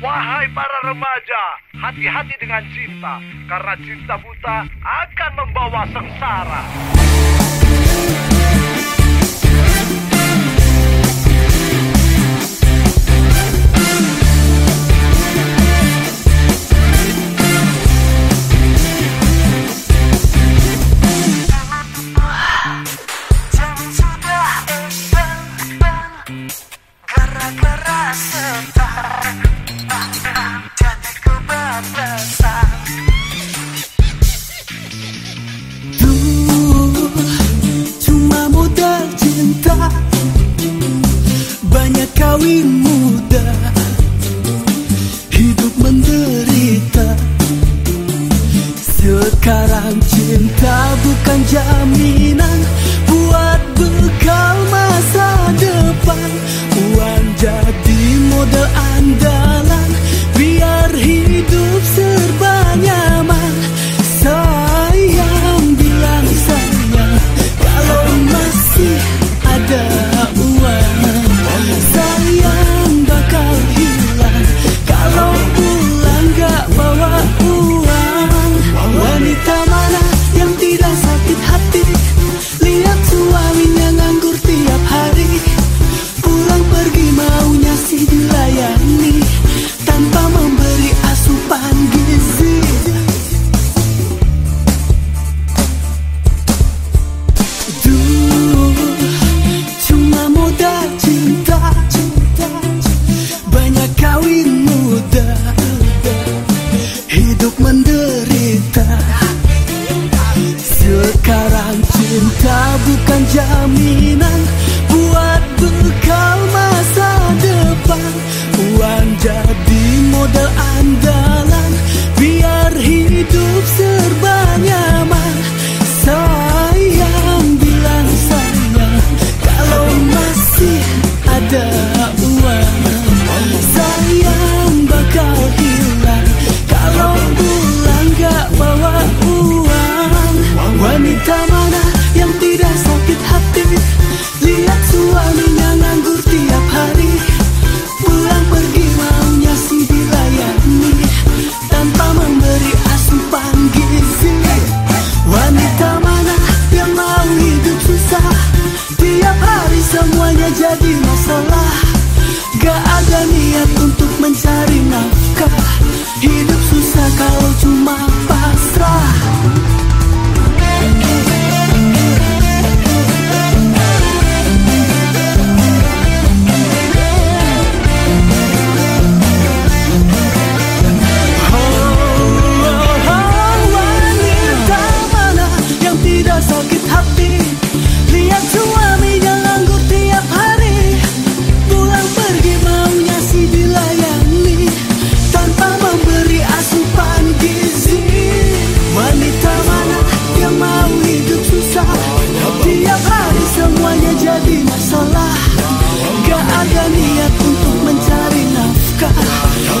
Wahai para remaja, hati-hati dengan cinta, karena cinta buta akan membawa sengsara. все Dia jadi masalah niat untuk mencari nafkah.